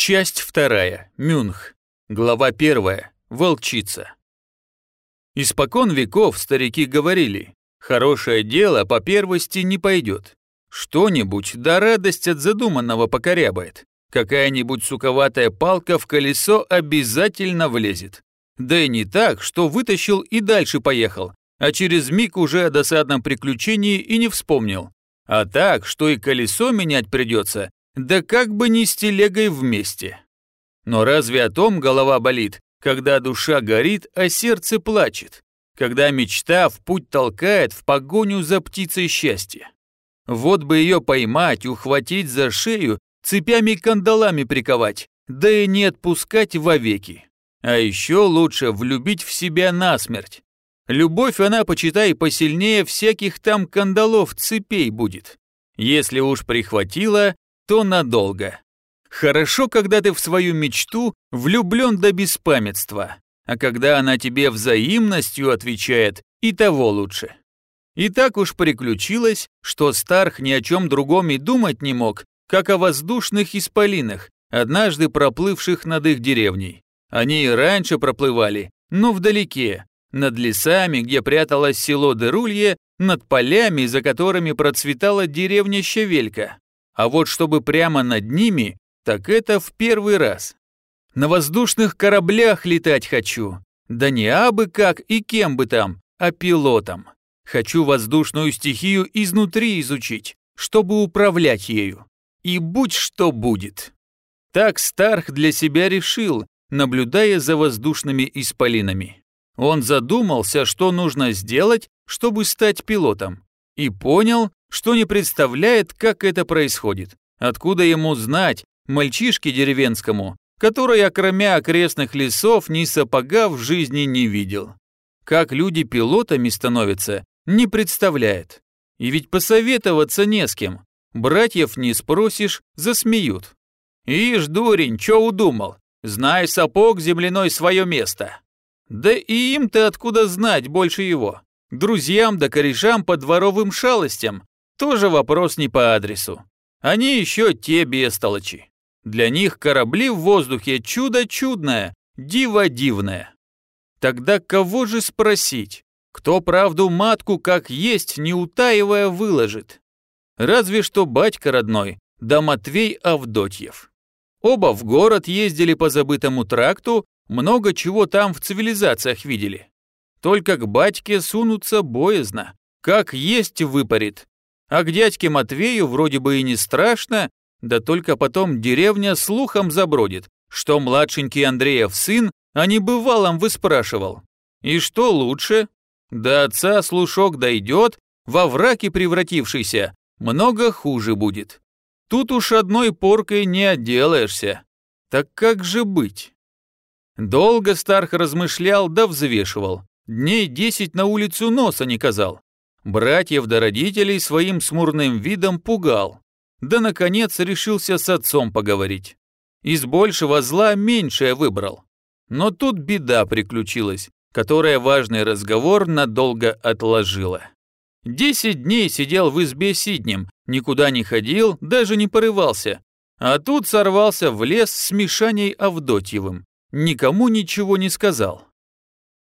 Часть вторая. Мюнх. Глава первая. Волчица. Испокон веков старики говорили, хорошее дело по первости не пойдет. Что-нибудь да радость от задуманного покорябает. Какая-нибудь суковатая палка в колесо обязательно влезет. Да и не так, что вытащил и дальше поехал, а через миг уже о досадном приключении и не вспомнил. А так, что и колесо менять придется, да как бы не с телегой вместе. Но разве о том голова болит, когда душа горит, а сердце плачет? Когда мечта в путь толкает в погоню за птицей счастья? Вот бы ее поймать, ухватить за шею, цепями-кандалами приковать, да и не отпускать вовеки. А еще лучше влюбить в себя насмерть. Любовь она, почитай, посильнее всяких там кандалов цепей будет. Если уж прихватила, то надолго. Хорошо, когда ты в свою мечту влюблен до беспамятства, а когда она тебе взаимностью отвечает, и того лучше. И так уж приключилось, что Старх ни о чем другом и думать не мог, как о воздушных исполинах, однажды проплывших над их деревней. Они и раньше проплывали, но вдалеке, над лесами, где пряталось село Дерулье, над полями, за которыми процветала деревня Щавелька. А вот чтобы прямо над ними, так это в первый раз. На воздушных кораблях летать хочу. Да не абы как и кем бы там, а пилотом. Хочу воздушную стихию изнутри изучить, чтобы управлять ею. И будь что будет. Так Старх для себя решил, наблюдая за воздушными исполинами. Он задумался, что нужно сделать, чтобы стать пилотом, и понял, что не представляет, как это происходит. Откуда ему знать, мальчишке деревенскому, который, окромя окрестных лесов, ни сапога в жизни не видел. Как люди пилотами становятся, не представляет. И ведь посоветоваться не с кем. Братьев не спросишь, засмеют. Ишь, дурень, чё удумал? Знай, сапог земляной свое место. Да и им-то откуда знать больше его? Друзьям да корешам по дворовым шалостям тоже вопрос не по адресу. Они еще те бестолочи. Для них корабли в воздухе чудо чудное, диво дивное. Тогда кого же спросить? Кто правду матку как есть, не утаивая, выложит? Разве что батька родной, да Матвей Авдотьев. Оба в город ездили по забытому тракту, много чего там в цивилизациях видели. Только к батьке сунуться боязно. Как есть выпарит. А к дядьке Матвею вроде бы и не страшно, да только потом деревня слухом забродит, что младшенький Андреев сын а не бывалом выспрашивал. И что лучше? До отца слушок дойдет, во враки превратившийся, много хуже будет. Тут уж одной поркой не отделаешься. Так как же быть? Долго Старх размышлял да взвешивал. Дней десять на улицу носа не казал. Братьев да родителей своим смурным видом пугал. Да, наконец, решился с отцом поговорить. Из большего зла меньшее выбрал. Но тут беда приключилась, которая важный разговор надолго отложила. Десять дней сидел в избе сиднем, никуда не ходил, даже не порывался. А тут сорвался в лес с Мишаней Авдотьевым. Никому ничего не сказал.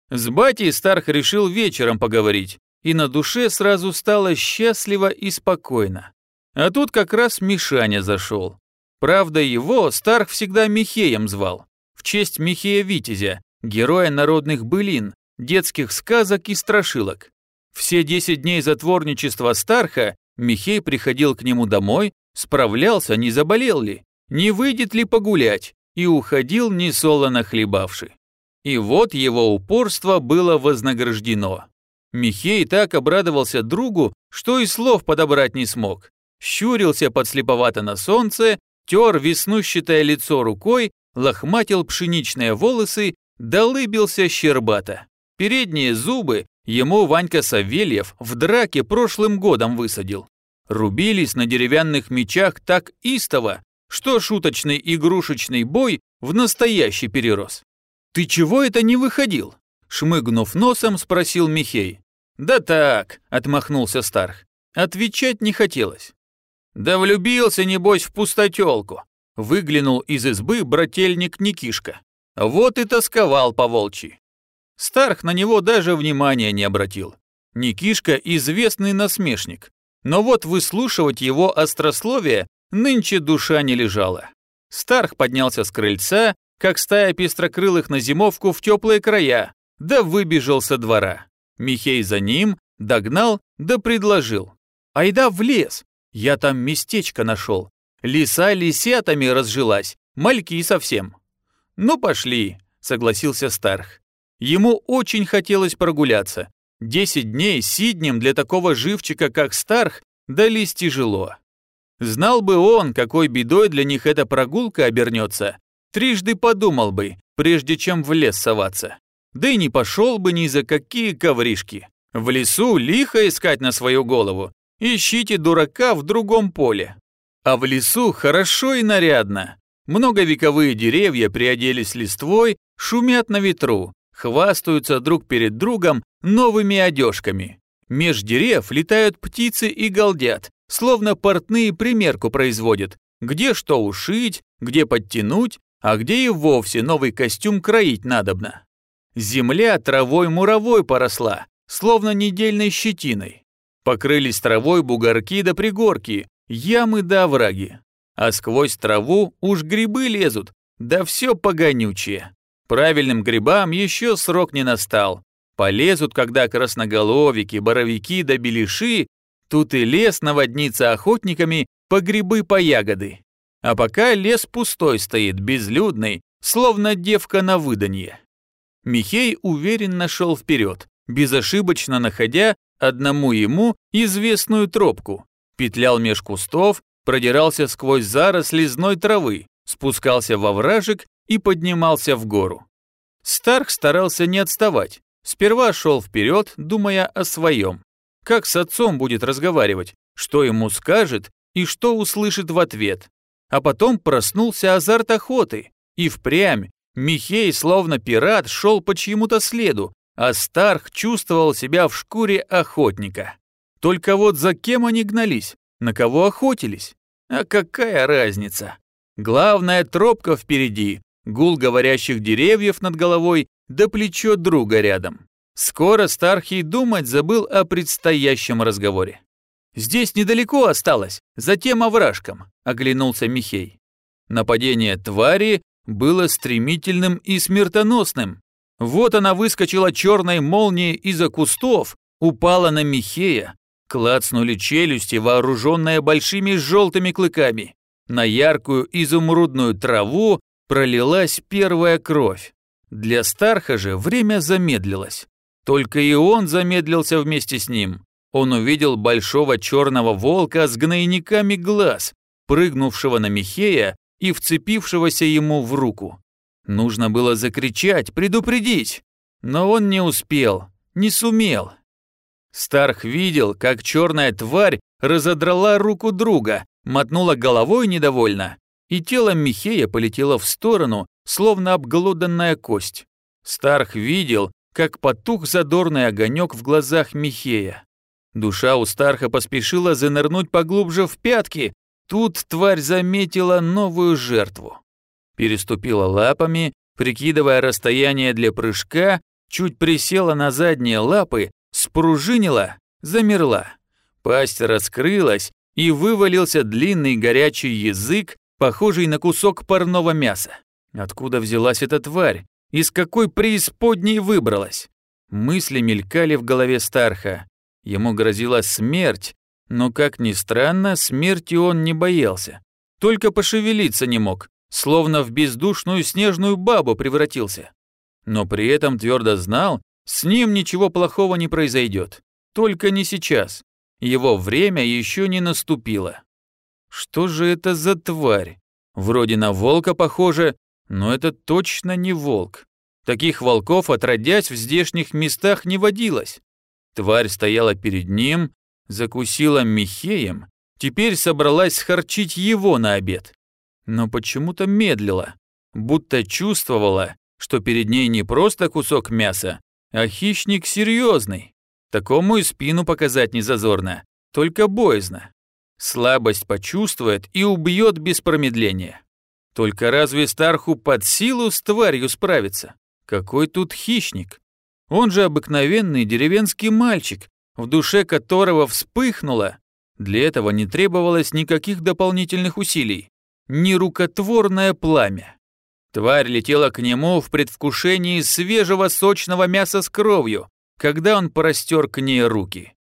С батей Старх решил вечером поговорить, и на душе сразу стало счастливо и спокойно. А тут как раз Мишаня зашел. Правда, его Старх всегда Михеем звал, в честь Михея Витязя, героя народных былин, детских сказок и страшилок. Все 10 дней затворничества Старха Михей приходил к нему домой, справлялся, не заболел ли, не выйдет ли погулять, и уходил несолоно хлебавший. И вот его упорство было вознаграждено. Михей так обрадовался другу, что и слов подобрать не смог. Щурился подслеповато на солнце, тер веснущатое лицо рукой, лохматил пшеничные волосы, долыбился щербато. Передние зубы ему Ванька Савельев в драке прошлым годом высадил. Рубились на деревянных мечах так истово, что шуточный игрушечный бой в настоящий перерос. «Ты чего это не выходил?» Шмыгнув носом, спросил Михей. «Да так», — отмахнулся Старх. Отвечать не хотелось. «Да влюбился, небось, в пустотелку. выглянул из избы брательник Никишка. Вот и тосковал по волчи. Старх на него даже внимания не обратил. Никишка – известный насмешник. Но вот выслушивать его острословие нынче душа не лежала. Старх поднялся с крыльца, как стая пестрокрылых на зимовку в теплые края, да выбежал со двора. Михей за ним, догнал, да предложил. «Айда в лес, я там местечко нашел. Лиса лисятами разжилась, мальки совсем». «Ну, пошли», — согласился Старх. Ему очень хотелось прогуляться. Десять дней сиднем для такого живчика, как Старх, дались тяжело. Знал бы он, какой бедой для них эта прогулка обернется, трижды подумал бы, прежде чем в лес соваться. Да и не пошел бы ни за какие ковришки. В лесу лихо искать на свою голову. Ищите дурака в другом поле. А в лесу хорошо и нарядно. Многовековые деревья приоделись листвой, шумят на ветру, хвастаются друг перед другом новыми одежками. Меж дерев летают птицы и галдят, словно портные примерку производят, где что ушить, где подтянуть, а где и вовсе новый костюм кроить надобно. Земля травой-муровой поросла, словно недельной щетиной. Покрылись травой бугорки да пригорки, ямы да овраги. А сквозь траву уж грибы лезут, да все погонючее. Правильным грибам еще срок не настал. Полезут, когда красноголовики, боровики да беляши, тут и лес наводнится охотниками по грибы по ягоды. А пока лес пустой стоит, безлюдный, словно девка на выданье. Михей уверенно шел вперед, безошибочно находя одному ему известную тропку. Петлял меж кустов, продирался сквозь заросли зной травы, спускался во вражек и поднимался в гору. Старк старался не отставать. Сперва шел вперед, думая о своем. Как с отцом будет разговаривать, что ему скажет и что услышит в ответ. А потом проснулся азарт охоты. И впрямь Михей, словно пират, шел по чьему-то следу, а Старх чувствовал себя в шкуре охотника. Только вот за кем они гнались, на кого охотились? А какая разница? Главная тропка впереди, гул говорящих деревьев над головой, да плечо друга рядом. Скоро Стархий думать забыл о предстоящем разговоре. «Здесь недалеко осталось, за тем овражком», — оглянулся Михей. Нападение твари было стремительным и смертоносным. Вот она выскочила черной молнией из-за кустов, упала на Михея, клацнули челюсти, вооруженные большими желтыми клыками. На яркую изумрудную траву пролилась первая кровь. Для Старха же время замедлилось. Только и он замедлился вместе с ним. Он увидел большого черного волка с гнойниками глаз, прыгнувшего на Михея и вцепившегося ему в руку. Нужно было закричать, предупредить, но он не успел, не сумел. Старх видел, как черная тварь разодрала руку друга, мотнула головой недовольно, и тело Михея полетело в сторону, словно обглоданная кость. Старх видел, как потух задорный огонек в глазах Михея. Душа у Старха поспешила занырнуть поглубже в пятки, тут тварь заметила новую жертву. Переступила лапами, прикидывая расстояние для прыжка, чуть присела на задние лапы, спружинила, замерла. Пасть раскрылась, и вывалился длинный горячий язык, похожий на кусок парного мяса. Откуда взялась эта тварь? Из какой преисподней выбралась? Мысли мелькали в голове Старха. Ему грозила смерть, но, как ни странно, смерти он не боялся. Только пошевелиться не мог, словно в бездушную снежную бабу превратился. Но при этом твердо знал, с ним ничего плохого не произойдет. Только не сейчас. Его время еще не наступило. Что же это за тварь? Вроде на волка похоже, но это точно не волк. Таких волков, отродясь, в здешних местах не водилось. Тварь стояла перед ним, закусила Михеем, теперь собралась схорчить его на обед. Но почему-то медлила, будто чувствовала, что перед ней не просто кусок мяса, а хищник серьезный. Такому и спину показать не зазорно, только боязно. Слабость почувствует и убьет без промедления. Только разве Старху под силу с тварью справиться? Какой тут хищник? Он же обыкновенный деревенский мальчик, в душе которого вспыхнуло. Для этого не требовалось никаких дополнительных усилий. Нерукотворное пламя. Тварь летела к нему в предвкушении свежего сочного мяса с кровью, когда он простер к ней руки.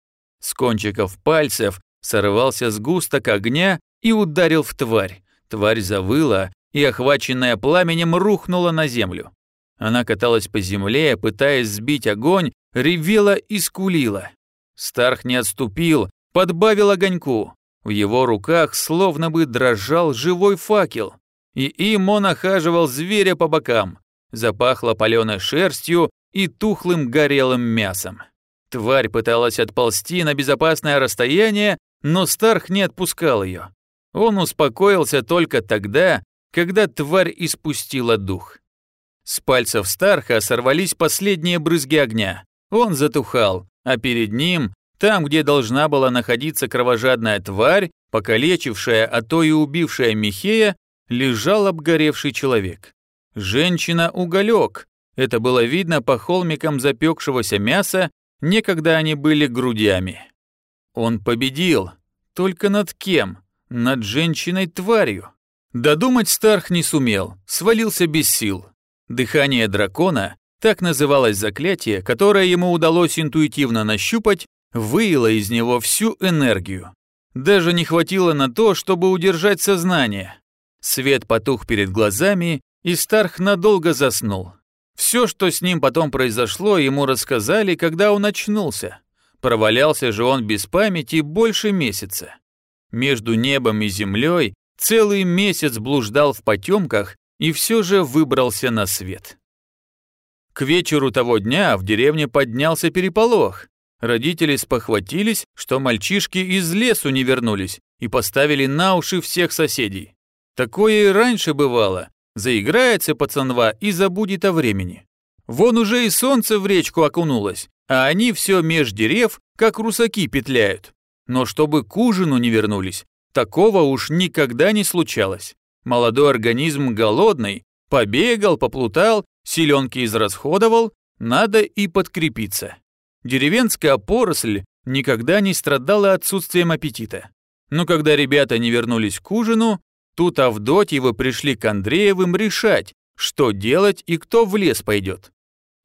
С кончиков пальцев сорвался сгусток огня и ударил в тварь. Тварь завыла и, охваченная пламенем, рухнула на землю. Она каталась по земле, пытаясь сбить огонь, ревела и скулила. Старх не отступил, подбавил огоньку. В его руках словно бы дрожал живой факел и им он охаживал зверя по бокам. Запахло паленой шерстью и тухлым горелым мясом. Тварь пыталась отползти на безопасное расстояние, но Старх не отпускал ее. Он успокоился только тогда, когда тварь испустила дух. С пальцев Старха сорвались последние брызги огня. Он затухал, а перед ним, там, где должна была находиться кровожадная тварь, покалечившая, а то и убившая Михея, лежал обгоревший человек. Женщина-уголек. Это было видно по холмикам запекшегося мяса, некогда они были грудями. Он победил. Только над кем? Над женщиной-тварью. Додумать Старх не сумел, свалился без сил. Дыхание дракона, так называлось заклятие, которое ему удалось интуитивно нащупать, выило из него всю энергию. Даже не хватило на то, чтобы удержать сознание. Свет потух перед глазами, и Старх надолго заснул. Все, что с ним потом произошло, ему рассказали, когда он очнулся. Провалялся же он без памяти больше месяца. Между небом и землей целый месяц блуждал в потемках и все же выбрался на свет. К вечеру того дня в деревне поднялся переполох. Родители спохватились, что мальчишки из лесу не вернулись и поставили на уши всех соседей. Такое и раньше бывало. Заиграется пацанва и забудет о времени. Вон уже и солнце в речку окунулось, а они все меж дерев, как русаки, петляют. Но чтобы к ужину не вернулись, такого уж никогда не случалось. Молодой организм голодный, побегал, поплутал, селенки израсходовал, надо и подкрепиться. Деревенская поросль никогда не страдала отсутствием аппетита. Но когда ребята не вернулись к ужину, Тут Авдотьевы пришли к Андреевым решать, что делать и кто в лес пойдет.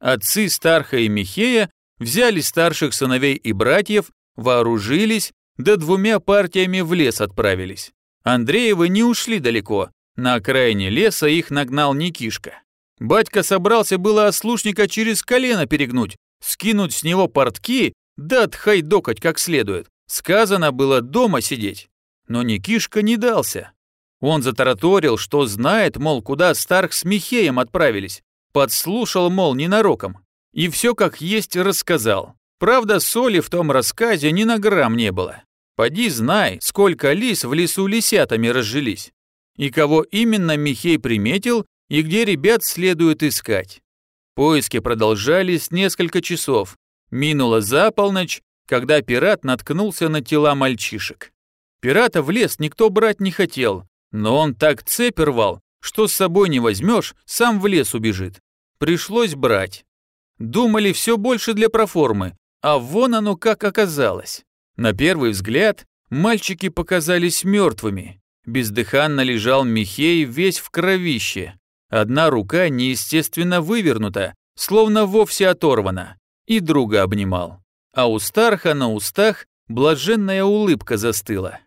Отцы Старха и Михея взяли старших сыновей и братьев, вооружились, да двумя партиями в лес отправились. Андреевы не ушли далеко, на окраине леса их нагнал Никишка. Батька собрался было ослушника через колено перегнуть, скинуть с него портки, да отхайдокать как следует. Сказано было дома сидеть. Но Никишка не дался. Он затараторил, что знает, мол, куда Старк с Михеем отправились. Подслушал, мол, ненароком. И все как есть рассказал. Правда, соли в том рассказе ни на грамм не было. Поди знай, сколько лис в лесу лисятами разжились. И кого именно Михей приметил, и где ребят следует искать. Поиски продолжались несколько часов. Минула за полночь, когда пират наткнулся на тела мальчишек. Пирата в лес никто брать не хотел, но он так цепь рвал, что с собой не возьмешь, сам в лес убежит. Пришлось брать. Думали все больше для проформы, а вон оно как оказалось. На первый взгляд мальчики показались мертвыми. Бездыханно лежал Михей весь в кровище. Одна рука неестественно вывернута, словно вовсе оторвана, и друга обнимал. А у Старха на устах блаженная улыбка застыла.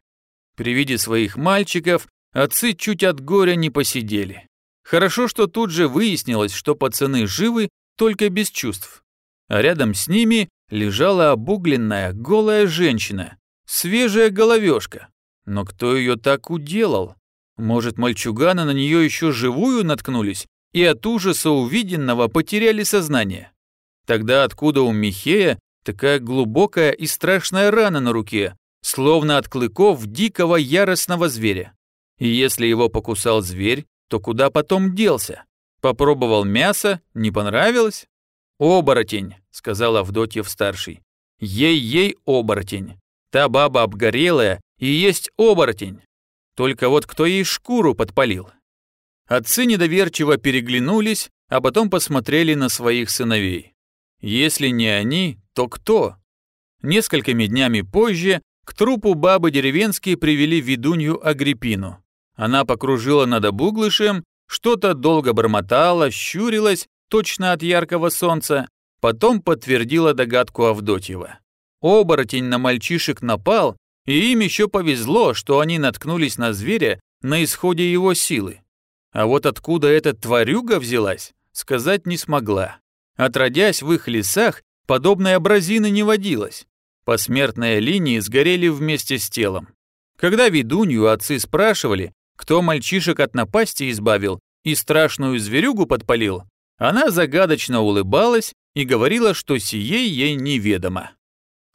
При виде своих мальчиков Отцы чуть от горя не посидели. Хорошо, что тут же выяснилось, что пацаны живы, только без чувств. А рядом с ними лежала обугленная, голая женщина, свежая головешка. Но кто ее так уделал? Может, мальчуганы на нее еще живую наткнулись и от ужаса увиденного потеряли сознание? Тогда откуда у Михея такая глубокая и страшная рана на руке, словно от клыков дикого яростного зверя? И если его покусал зверь, то куда потом делся? Попробовал мясо, не понравилось? «Оборотень», — сказал Авдотьев-старший. «Ей-ей оборотень. Та баба обгорелая и есть оборотень. Только вот кто ей шкуру подпалил?» Отцы недоверчиво переглянулись, а потом посмотрели на своих сыновей. Если не они, то кто? Несколькими днями позже к трупу бабы деревенские привели ведунью Агриппину. Она покружила над обуглышем, что-то долго бормотала, щурилась, точно от яркого солнца, потом подтвердила догадку Авдотьева. Оборотень на мальчишек напал, и им еще повезло, что они наткнулись на зверя на исходе его силы. А вот откуда эта тварюга взялась, сказать не смогла. Отродясь в их лесах, подобной абразины не водилось. Посмертные линии сгорели вместе с телом. Когда ведунью отцы спрашивали, кто мальчишек от напасти избавил и страшную зверюгу подпалил, она загадочно улыбалась и говорила, что сие ей неведомо.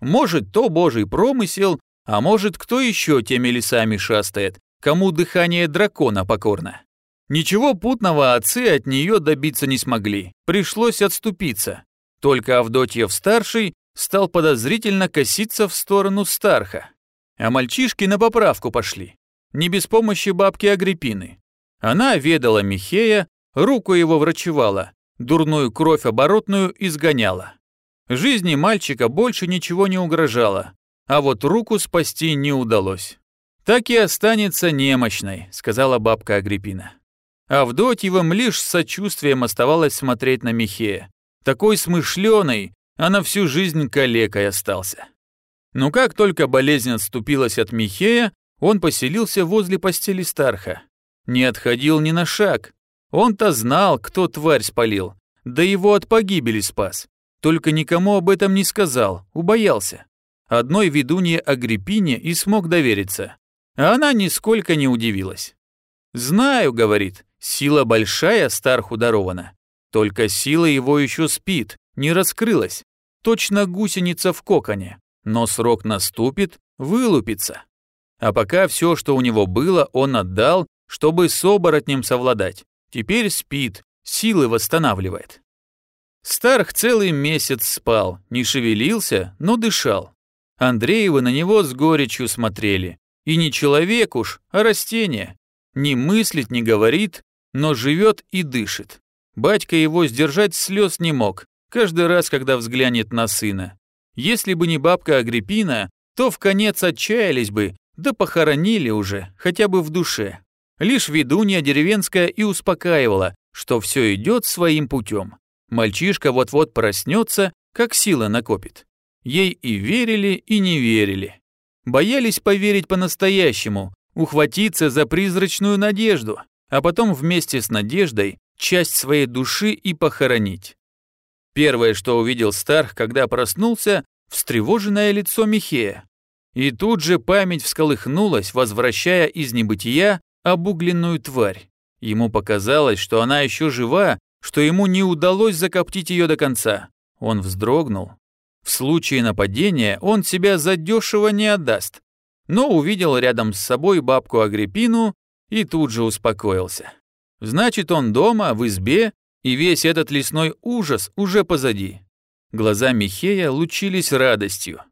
Может, то божий промысел, а может, кто еще теми лесами шастает, кому дыхание дракона покорно. Ничего путного отцы от нее добиться не смогли, пришлось отступиться. Только Авдотьев-старший стал подозрительно коситься в сторону Старха. А мальчишки на поправку пошли, не без помощи бабки Агриппины. Она ведала Михея, руку его врачевала, дурную кровь оборотную изгоняла. Жизни мальчика больше ничего не угрожало, а вот руку спасти не удалось. «Так и останется немощной», — сказала бабка Агриппина. Авдотьевым лишь с сочувствием оставалось смотреть на Михея. Такой смышленый, а на всю жизнь калекой остался. Но как только болезнь отступилась от Михея, он поселился возле постели Старха. Не отходил ни на шаг. Он-то знал, кто тварь спалил, да его от погибели спас. Только никому об этом не сказал, убоялся. Одной ведунье Агриппине и смог довериться. А она нисколько не удивилась. «Знаю», — говорит, — «сила большая Старху дарована. Только сила его еще спит, не раскрылась. Точно гусеница в коконе. Но срок наступит, вылупится. А пока все, что у него было, он отдал, чтобы с оборотнем совладать. Теперь спит, силы восстанавливает. Старх целый месяц спал, не шевелился, но дышал. Андреевы на него с горечью смотрели. И не человек уж, а растение. Не мыслит, не говорит, но живет и дышит. Батька его сдержать слез не мог, каждый раз, когда взглянет на сына. Если бы не бабка Агриппина, то в конец отчаялись бы, да похоронили уже, хотя бы в душе. Лишь ведунья деревенская и успокаивала, что все идет своим путем. Мальчишка вот-вот проснется, как сила накопит. Ей и верили, и не верили. Боялись поверить по-настоящему, ухватиться за призрачную надежду, а потом вместе с надеждой часть своей души и похоронить. Первое, что увидел Старх, когда проснулся, встревоженное лицо Михея. И тут же память всколыхнулась, возвращая из небытия обугленную тварь. Ему показалось, что она еще жива, что ему не удалось закоптить ее до конца. Он вздрогнул. В случае нападения он себя задешево не отдаст. Но увидел рядом с собой бабку Агриппину и тут же успокоился. Значит, он дома, в избе, и весь этот лесной ужас уже позади. Глаза Михея лучились радостью.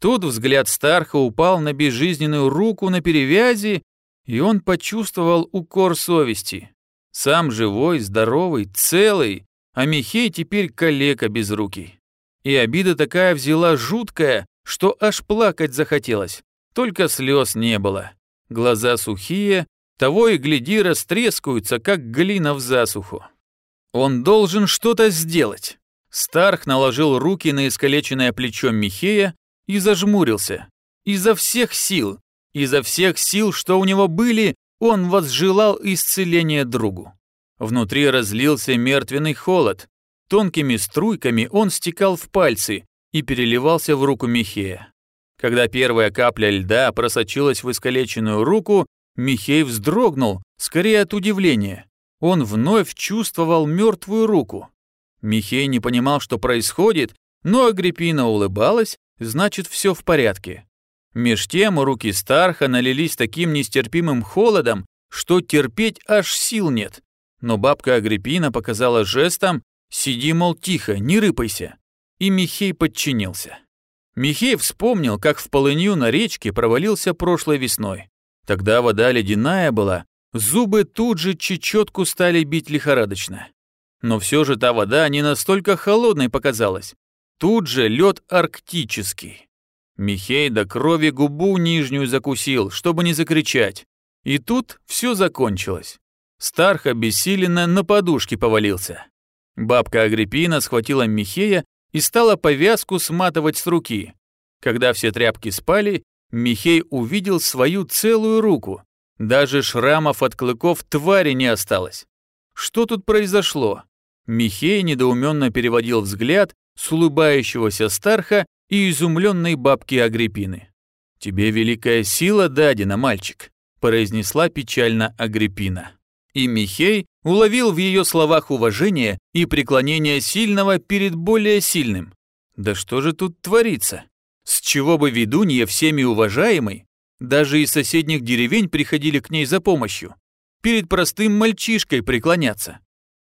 Тут взгляд Старха упал на безжизненную руку на перевязи и он почувствовал укор совести. Сам живой, здоровый, целый, а Михей теперь калека без руки. И обида такая взяла жуткая, что аж плакать захотелось. Только слез не было. Глаза сухие, того и гляди растрескаются, как глина в засуху. Он должен что-то сделать. Старх наложил руки на искалеченное плечо Михея и зажмурился. Изо всех сил, Изо всех сил, что у него были, он возжелал исцеления другу. Внутри разлился мертвенный холод. Тонкими струйками он стекал в пальцы и переливался в руку Михея. Когда первая капля льда просочилась в искалеченную руку, Михей вздрогнул, скорее от удивления. Он вновь чувствовал мертвую руку. Михей не понимал, что происходит, но Агриппина улыбалась, значит, все в порядке. Меж тем руки Старха налились таким нестерпимым холодом, что терпеть аж сил нет. Но бабка Агриппина показала жестом «Сиди, мол, тихо, не рыпайся». И Михей подчинился. Михей вспомнил, как в полынью на речке провалился прошлой весной. Тогда вода ледяная была, Зубы тут же чечетку стали бить лихорадочно. Но все же та вода не настолько холодной показалась. Тут же лед арктический. Михей до крови губу нижнюю закусил, чтобы не закричать. И тут все закончилось. Старх обессиленно на подушке повалился. Бабка Агриппина схватила Михея и стала повязку сматывать с руки. Когда все тряпки спали, Михей увидел свою целую руку. Даже шрамов от клыков твари не осталось. Что тут произошло? Михей недоуменно переводил взгляд с улыбающегося Старха и изумленной бабки Агриппины. «Тебе великая сила дадена, мальчик», – произнесла печально Агриппина. И Михей уловил в ее словах уважение и преклонение сильного перед более сильным. Да что же тут творится? С чего бы ведунья всеми уважаемой, даже из соседних деревень приходили к ней за помощью, перед простым мальчишкой преклоняться.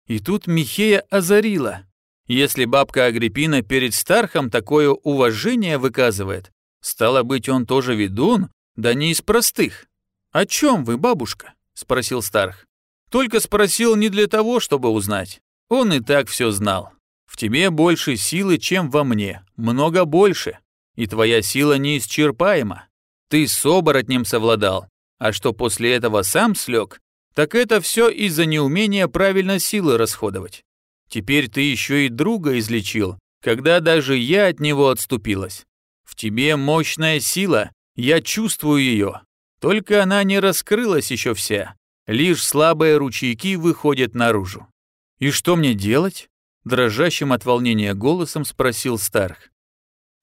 И тут Михея озарила. Если бабка Агриппина перед Стархом такое уважение выказывает, стало быть, он тоже ведун, да не из простых. «О чем вы, бабушка?» – спросил Старх. Только спросил не для того, чтобы узнать. Он и так все знал. В тебе больше силы, чем во мне, много больше. И твоя сила неисчерпаема. Ты с оборотнем совладал, а что после этого сам слег, так это все из-за неумения правильно силы расходовать. Теперь ты еще и друга излечил, когда даже я от него отступилась. В тебе мощная сила, я чувствую ее. Только она не раскрылась еще вся. Лишь слабые ручейки выходят наружу. «И что мне делать?» – дрожащим от волнения голосом спросил Старх.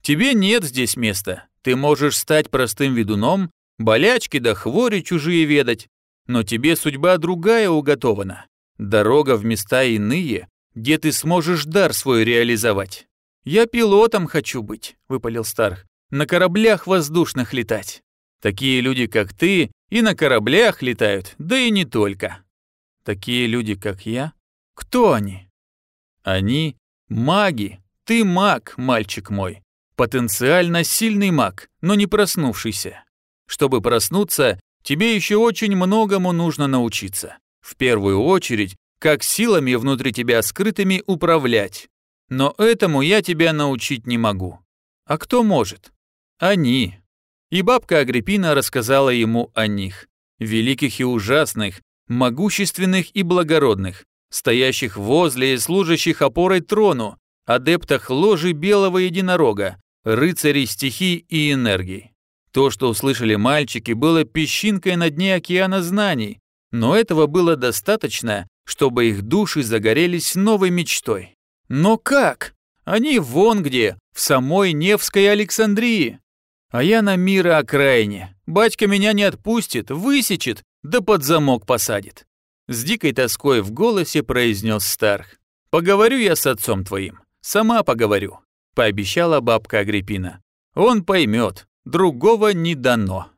«Тебе нет здесь места. Ты можешь стать простым ведуном, болячки да хвори чужие ведать, но тебе судьба другая уготована. Дорога в места иные, где ты сможешь дар свой реализовать. Я пилотом хочу быть», – выпалил Старх, – «на кораблях воздушных летать». Такие люди, как ты, и на кораблях летают, да и не только. Такие люди, как я? Кто они? Они маги. Ты маг, мальчик мой. Потенциально сильный маг, но не проснувшийся. Чтобы проснуться, тебе еще очень многому нужно научиться. В первую очередь, как силами внутри тебя скрытыми управлять. Но этому я тебя научить не могу. А кто может? Они, и бабка Агриппина рассказала ему о них, великих и ужасных, могущественных и благородных, стоящих возле и служащих опорой трону, адептах ложи белого единорога, рыцарей стихий и энергий. То, что услышали мальчики, было песчинкой на дне океана знаний, но этого было достаточно, чтобы их души загорелись новой мечтой. Но как? Они вон где, в самой Невской Александрии. А я на мира окраине. Батька меня не отпустит, высечет, да под замок посадит. С дикой тоской в голосе произнес Старх. «Поговорю я с отцом твоим. Сама поговорю», — пообещала бабка Агриппина. «Он поймет, другого не дано».